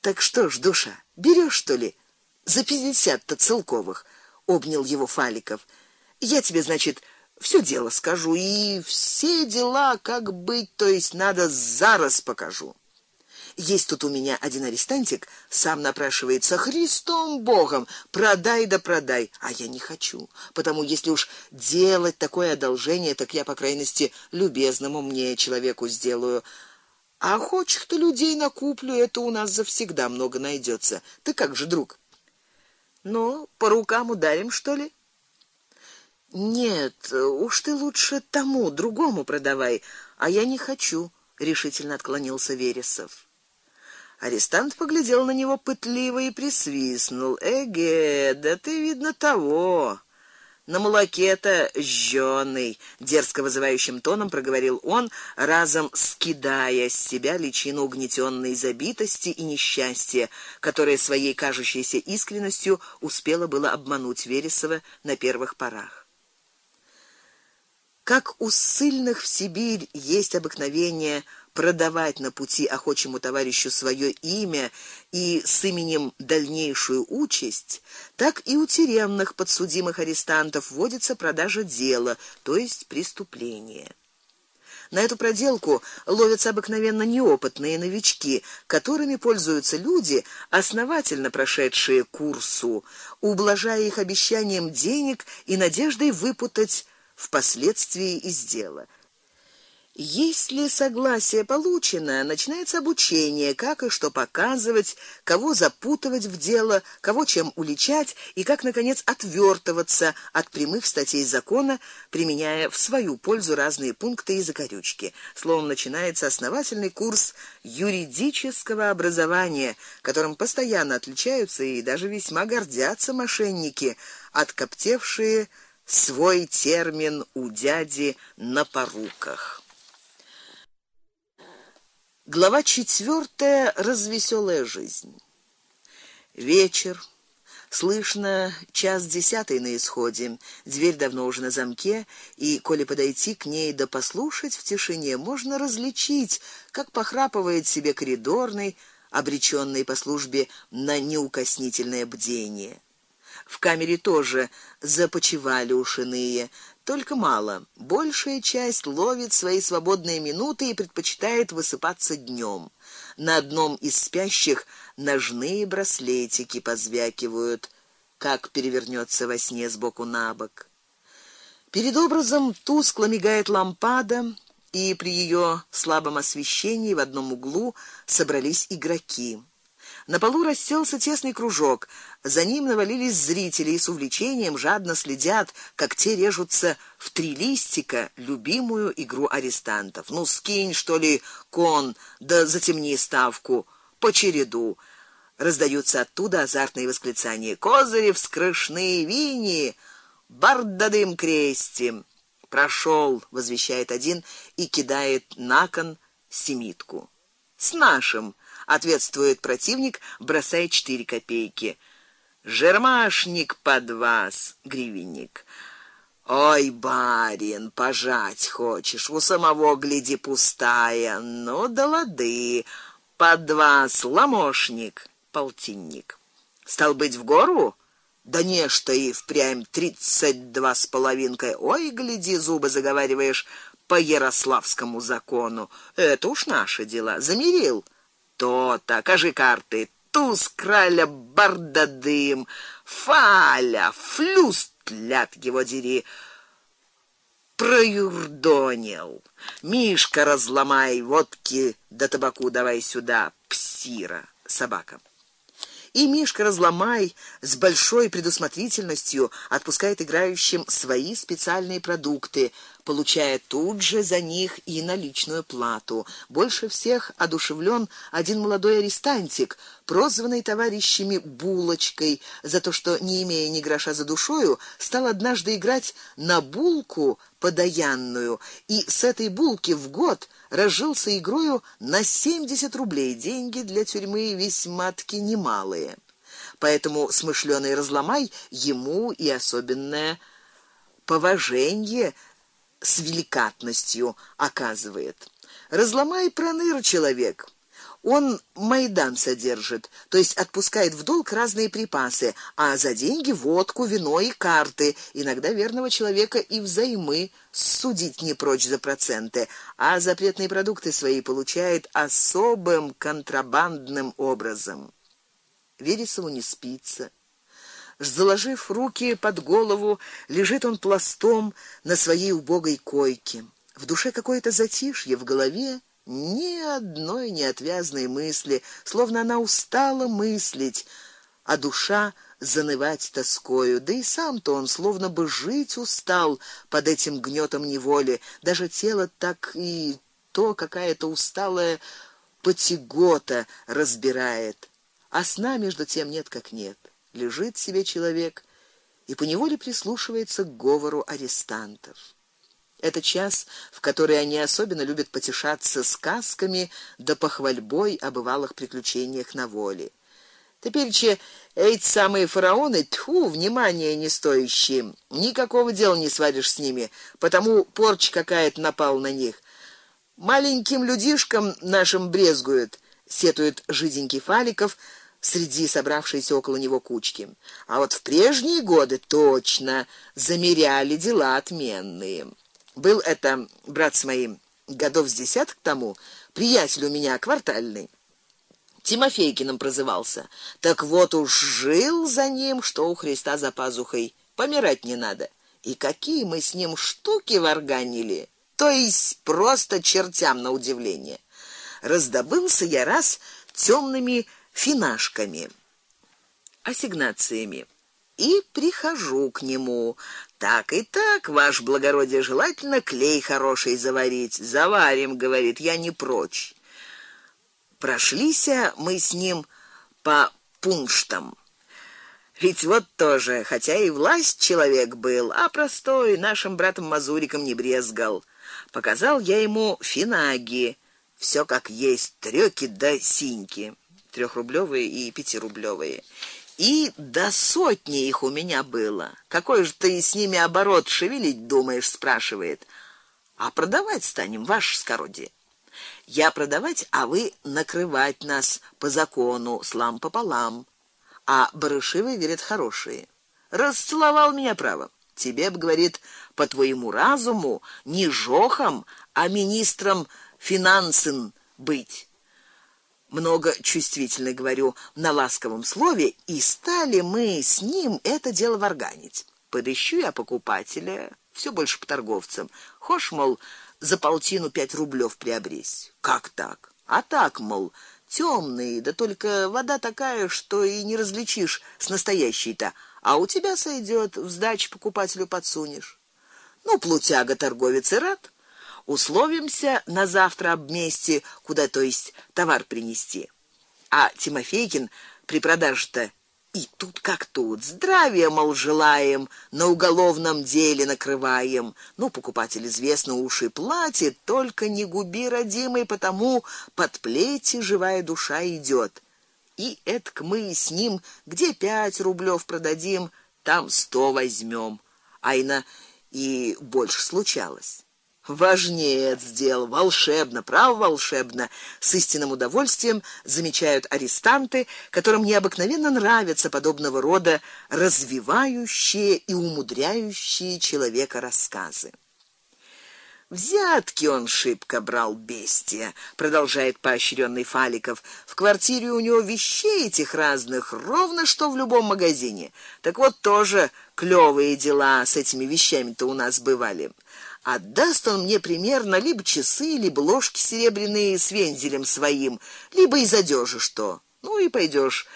Так что ж, душа, берешь что ли? За пятьдесят-то целковых, обнял его Фаликов. Я тебе, значит, все дело скажу и все дела, как быть, то есть надо зараз покажу. Есть тут у меня один арестантик, сам напрашивается Христом Богом, продай да продай, а я не хочу. Потому если уж делать такое одолжение, так я по крайности любезному мне человеку сделаю. А хочешь ты людей накуплю, это у нас завсегда много найдется. Ты как же, друг? Ну, по рукам ударим, что ли? Нет, уж ты лучше тому другому продавай, а я не хочу, решительно отклонился Вересов. Арестант поглядел на него пытливо и присвистнул. Эге, да ты видно того. На молоке-то жжёный, дерзко вызывающим тоном проговорил он, разом скидая с себя личину угнетенной забитости и несчастья, которое своей кажущейся искренностью успела было обмануть Вересова на первых порах. Как у сильных в Сибирь есть обыкновение продавать на пути охочему товарищу свое имя и с именем дальнейшую участь, так и у тюремных подсудимых арестантов вводится продажа дела, то есть преступление. На эту проделку ловятся обыкновенно неопытные новички, которыми пользуются люди, основательно прошедшие курсу, ублажая их обещанием денег и надеждой выпутать впоследствии из дела. Если согласие получено, начинается обучение, как и что показывать, кого запутывать в дело, кого чем уличать и как наконец отвертываться от прямых статей закона, применяя в свою пользу разные пункты и закорючки. Словом, начинается основательный курс юридического образования, которым постоянно отличаются и даже весьма гордятся мошенники, откоптевшие свой термин у дяди на поруках. Глава четвертая. Развеселая жизнь. Вечер. Слышно час десятый на исходе. Дверь давно уже на замке, и коли подойти к ней да послушать в тишине, можно различить, как похрапывает себе коридорный, обречённый по службе на неукоснительное бдение. В камере тоже започивали ушиные, только мало. Большая часть ловит свои свободные минуты и предпочитает высыпаться днем. На одном из спящих ножные браслетики позвякивают, как перевернется во сне с боку на бок. Перед образом тускло мигает лампада, и при ее слабом освещении в одном углу собрались игроки. На полу расселся тесный кружок. За ним навалились зрители и с увлечением жадно следят, как те режутся в три листика любимую игру арестантов. Ну скинь, что ли, кон, да затемни ставку по череду. Раздаются оттуда азартные восклицания: "Козыри вскрышные вини, бардадым крестим". Прошел, возвещает один и кидает на кон семитку. С нашим ответствует противник, бросая четыре копейки. Жермашник под вас, гривенник. Ой, барин, пожать хочешь, у самого гляди пустая. Ну да лады. Под вас ламошник, полтинник. Стал быть в гору? Да не что и впрямь тридцать два с половинкой. Ой, гляди, зубы заговариваешь по ярославскому закону. Это уж наши дела. Замерил то-то, кажи карты. Туз краля бардадым, фаля, флюс тлят его дери. Проюрдонил. Мишка, разломай водки да табаку давай сюда, псира, собака и Мишка разломай с большой предусмотрительностью отпускает играющим свои специальные продукты, получая тут же за них и наличную плату. Больше всех одушевлен один молодой арестантик, прозванный товарищами булочкой за то, что не имея ни гроша за душою, стал однажды играть на булку подаянную, и с этой булки в год разжился игрою на 70 рублей. Деньги для тюрьмы весьма-таки немалые. Поэтому смышлёный разломай ему и особенное поважение с великатностью оказывает. Разломай проныр человек. Он майдан содержит, то есть отпускает в долг разные припасы, а за деньги водку, вино и карты. Иногда верного человека и взаймы судить не прочь за проценты, а запретные продукты свои получает особым контрабандным образом. Вересову не спится. Заложив руки под голову, лежит он пластом на своей убогой койке. В душе какое-то затишье, в голове ни одной неотвязной мысли, словно она устала мыслить, а душа занывать тоскою. Да и сам-то он словно бы жить устал под этим гнетом неволи, даже тело так и то какая-то усталая потягота разбирает. А сна между тем нет как нет. Лежит себе человек и по неволе прислушивается к говору арестантов. Это час, в который они особенно любят потешаться сказками да похвальбой о бывалых приключениях на воле. Теперь че эти самые фараоны, тьфу, внимания не стоящие. Никакого дела не сваришь с ними, потому порча какая-то напал на них. Маленьким людишкам нашим брезгуют, сетует жиденький Фаликов среди собравшейся около него кучки. А вот в прежние годы точно замеряли дела отменные. Был это брат с моим годов с десяток тому, приятель у меня квартальный. Тимофейкиным прозывался. Так вот уж жил за ним, что у Христа за пазухой. Помирать не надо. И какие мы с ним штуки варганили. То есть просто чертям на удивление. Раздобылся я раз темными финашками, ассигнациями. И прихожу к нему. Так и так, ваш благородие, желательно клей хороший заварить. Заварим, говорит, я не прочь. Прошлися мы с ним по пунштам. Ведь вот тоже, хотя и власть человек был, а простой нашим братом Мазуриком не брезгал. Показал я ему финаги, все как есть, трёки да синьки, трехрублевые и пятирублевые и до сотни их у меня было. Какой же ты с ними оборот шевелить думаешь, спрашивает. А продавать станем, ваш скородие. Я продавать, а вы накрывать нас по закону, слам пополам. А барыши вы верят хорошие. Расцеловал меня право. Тебе б говорит по твоему разуму не жохом, а министром финансен быть много чувствительно говорю на ласковом слове, и стали мы с ним это дело варганить. Подыщу я покупателя, все больше по торговцам. Хошь, мол, за полтину пять рублёв приобрести. Как так? А так, мол, темный, да только вода такая, что и не различишь с настоящей-то, а у тебя сойдет, в сдачу покупателю подсунешь. Ну, плутяга торговец и рад условимся на завтра об месте, куда, то есть, товар принести. А Тимофейкин при продаже-то и тут как тут, здравия мол желаем, на уголовном деле накрываем. Ну, покупатель известно уши платит, только не губи родимый, потому под плети живая душа идет. И этк мы с ним где пять рублёв продадим, там сто возьмем. Айна и больше случалось важнее сделал, волшебно, право волшебно, с истинным удовольствием замечают арестанты, которым необыкновенно нравятся подобного рода развивающие и умудряющие человека рассказы. Взятки он шибко брал бестия, продолжает поощренный Фаликов. В квартире у него вещей этих разных ровно что в любом магазине. Так вот тоже клёвые дела с этими вещами-то у нас бывали. Отдаст он мне примерно либо часы, либо ложки серебряные с вензелем своим, либо из одежи что. Ну и пойдешь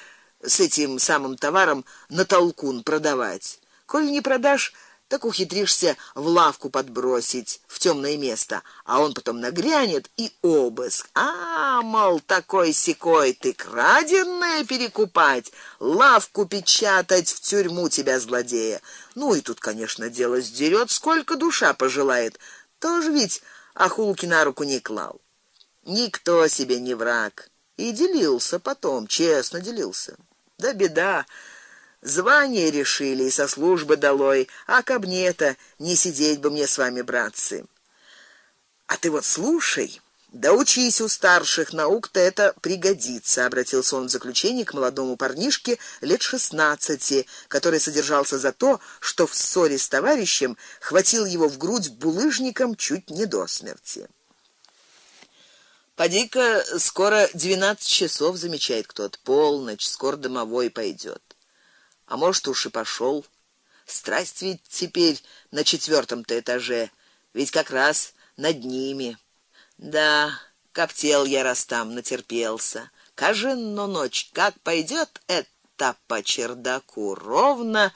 с этим самым товаром на толкун продавать. Коль не продашь, так ухитришься в лавку подбросить в темное место, а он потом нагрянет и обыск. А, мол, такой секой ты краденое перекупать, лавку печатать, в тюрьму тебя злодея. Ну и тут, конечно, дело сдерет, сколько душа пожелает. Тоже ведь охулки на руку не клал. Никто себе не враг. И делился потом, честно делился. Да беда, Звание решили и со службы долой, а каб не это, не сидеть бы мне с вами, братцы. А ты вот слушай, Да учись у старших, наук-то это пригодится, обратился он в заключение к молодому парнишке лет шестнадцати, который содержался за то, что в ссоре с товарищем хватил его в грудь булыжником чуть не до смерти. Поди-ка, скоро двенадцать часов, замечает кто-то. Полночь, скоро домовой пойдет. А может, уж и пошел. Страсть ведь теперь на четвертом-то этаже, ведь как раз над ними. Да, коптел я раз там натерпелся. Кажи, но ночь как пойдет это по чердаку ровно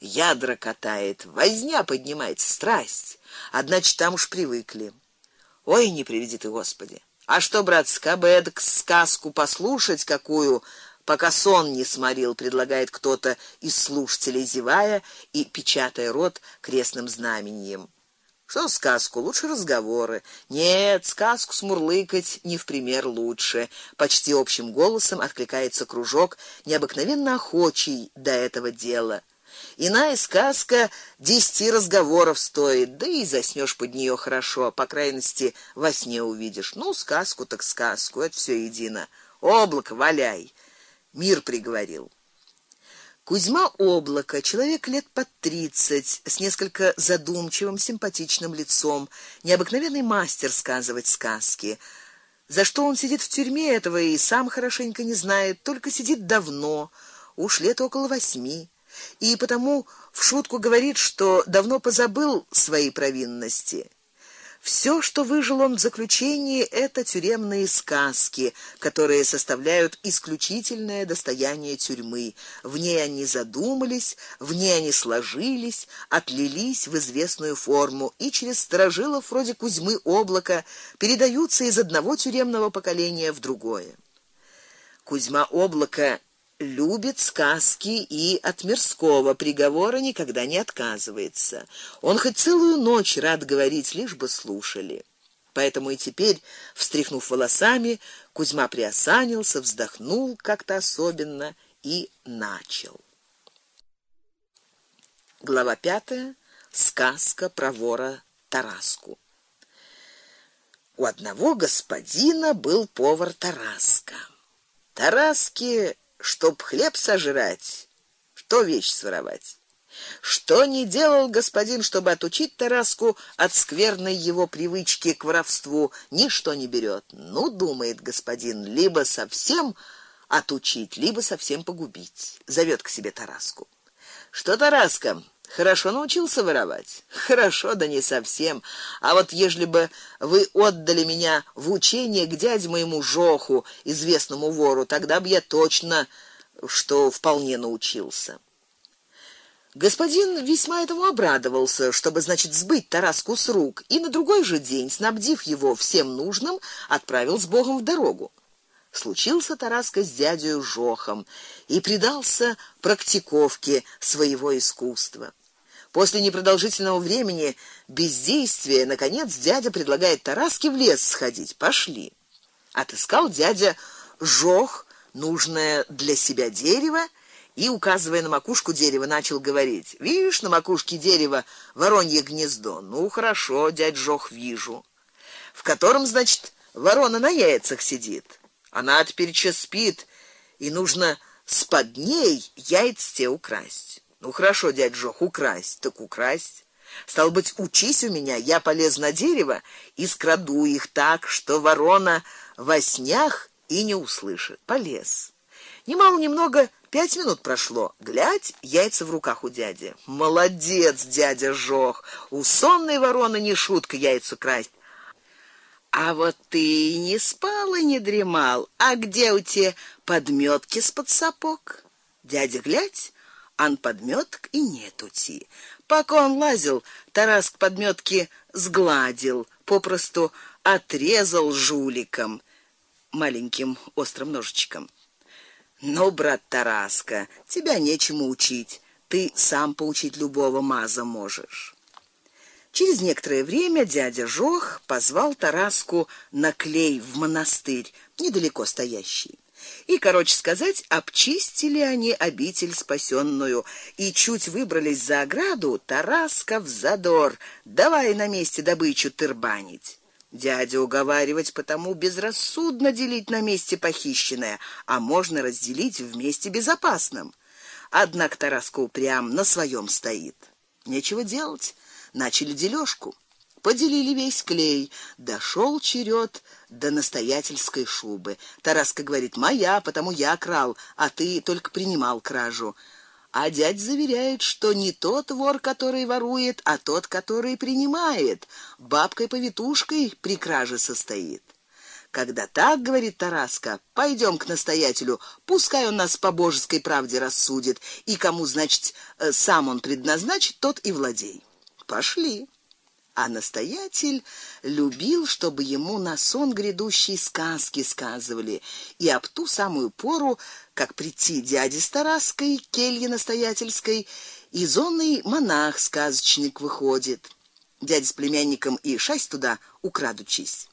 ядра катает, возня поднимает страсть. Однако там уж привыкли. Ой, не приведи ты, Господи. А что, брат, скабэдк сказку послушать какую, пока сон не сморил, предлагает кто-то из слушателей, зевая и печатая рот крестным знамением. Что сказку, лучше разговоры. Нет, сказку смурлыкать не в пример лучше. Почти общим голосом откликается кружок, необыкновенно охочий до этого дела. Иная сказка десяти разговоров стоит, да и заснёшь под неё хорошо, по крайности во сне увидишь. Ну, сказку так сказку, это всё едино. Облако валяй. Мир приговорил. Кузьма Облако, человек лет под тридцать, с несколько задумчивым, симпатичным лицом, необыкновенный мастер сказывать сказки. За что он сидит в тюрьме, этого и сам хорошенько не знает, только сидит давно, уж лет около восьми, и потому в шутку говорит, что давно позабыл свои провинности. Все, что выжил он в заключении, это тюремные сказки, которые составляют исключительное достояние тюрьмы. В ней они задумались, в ней они сложились, отлились в известную форму и через сторожилов вроде Кузьмы Облака передаются из одного тюремного поколения в другое. Кузьма Облака любит сказки и от мирского приговора никогда не отказывается. Он хоть целую ночь рад говорить, лишь бы слушали. Поэтому и теперь, встряхнув волосами, Кузьма приосанился, вздохнул как-то особенно и начал. Глава пятая. Сказка про вора Тараску. У одного господина был повар Тараска. Тараске чтоб хлеб сожрать, что вещь своровать. Что не делал господин, чтобы отучить Тараску от скверной его привычки к воровству, ничто не берет. Ну, думает господин, либо совсем отучить, либо совсем погубить. Зовет к себе Тараску. Что Тараска, хорошо научился воровать? Хорошо, да не совсем. А вот ежели бы вы отдали меня в учение к дяде моему Жоху, известному вору, тогда бы я точно что вполне научился. Господин весьма этому обрадовался, чтобы, значит, сбыть Тараску с рук, и на другой же день, снабдив его всем нужным, отправил с Богом в дорогу. Случился Тараска с дядей Жохом и предался практиковке своего искусства. После непродолжительного времени бездействия наконец дядя предлагает Тараске в лес сходить. Пошли. Отыскал дядя Жох нужное для себя дерево и указывая на макушку дерева, начал говорить: "Видишь, на макушке дерева воронье гнездо. Ну хорошо, дядь Жох, вижу. В котором, значит, ворона на яйцах сидит. Она теперь че спит, и нужно с под ней яйца те украсть. Ну хорошо, дядь Жох, украсть, так украсть. Стал быть, учись у меня, я полез на дерево и скраду их так, что ворона во снях и не услышит. Полез. Немало немного пять минут прошло. Глядь, яйца в руках у дяди. Молодец, дядя Жох. У сонной вороны не шутка яйца красть. А вот ты не спал и не дремал. А где у тебя подметки с под сапог? Дядя глядь, ан подметок и нет ути. Пока он лазил, Тарас к подметке сгладил, попросту отрезал жуликом маленьким острым ножичком. "Ну, брат Тараска, тебя нечему учить. Ты сам поучить любого маза можешь". Через некоторое время дядя Жох позвал Тараску на клей в монастырь, недалеко стоящий. И, короче сказать, обчистили они обитель спасенную и чуть выбрались за ограду, Тараска в задор: "Давай на месте добычу тырбанить". Дядя уговаривать потому безрассудно делить на месте похищенное, а можно разделить в месте безопасном. Однако Тараска упрям на своем стоит. Нечего делать, начали дележку. Поделили весь клей. Дошел черед до настоятельской шубы. Тараска говорит: "Моя, потому я крал, а ты только принимал кражу". А дядь заверяет, что не тот вор, который ворует, а тот, который принимает. Бабкой-повитушкой при краже состоит. Когда так говорит Тараска, пойдем к настоятелю, пускай он нас по божеской правде рассудит, и кому, значит, э, сам он предназначит, тот и владей. Пошли. А настоятель любил, чтобы ему на сон грядущий сказки сказывали, и об ту самую пору, как прийти дяде Стараской, келье настоятельской, изонный монах-сказочник выходит. Дядя с племянником и шасть туда украдучись.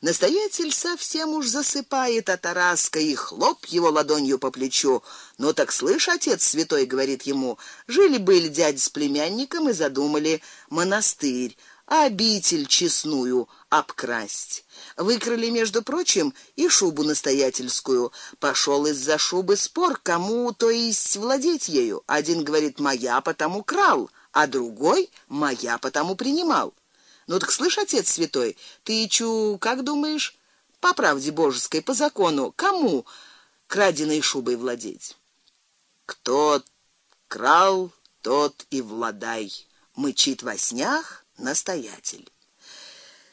Настоятель совсем уж засыпает, а Тараска и хлоп его ладонью по плечу. "Ну так слышь, отец святой", говорит ему. "Жили были дядя с племянником и задумали монастырь обитель честную обкрасть. Выкрали, между прочим, и шубу настоятельскую. Пошел из-за шубы спор, кому, то есть владеть ею. Один говорит: "Моя, потому крал", а другой: "Моя, потому принимал". Ну так слышь, отец святой, ты чу, как думаешь, по правде божеской, по закону, кому краденой шубой владеть? Кто крал, тот и владай, мычит во снах настоятель.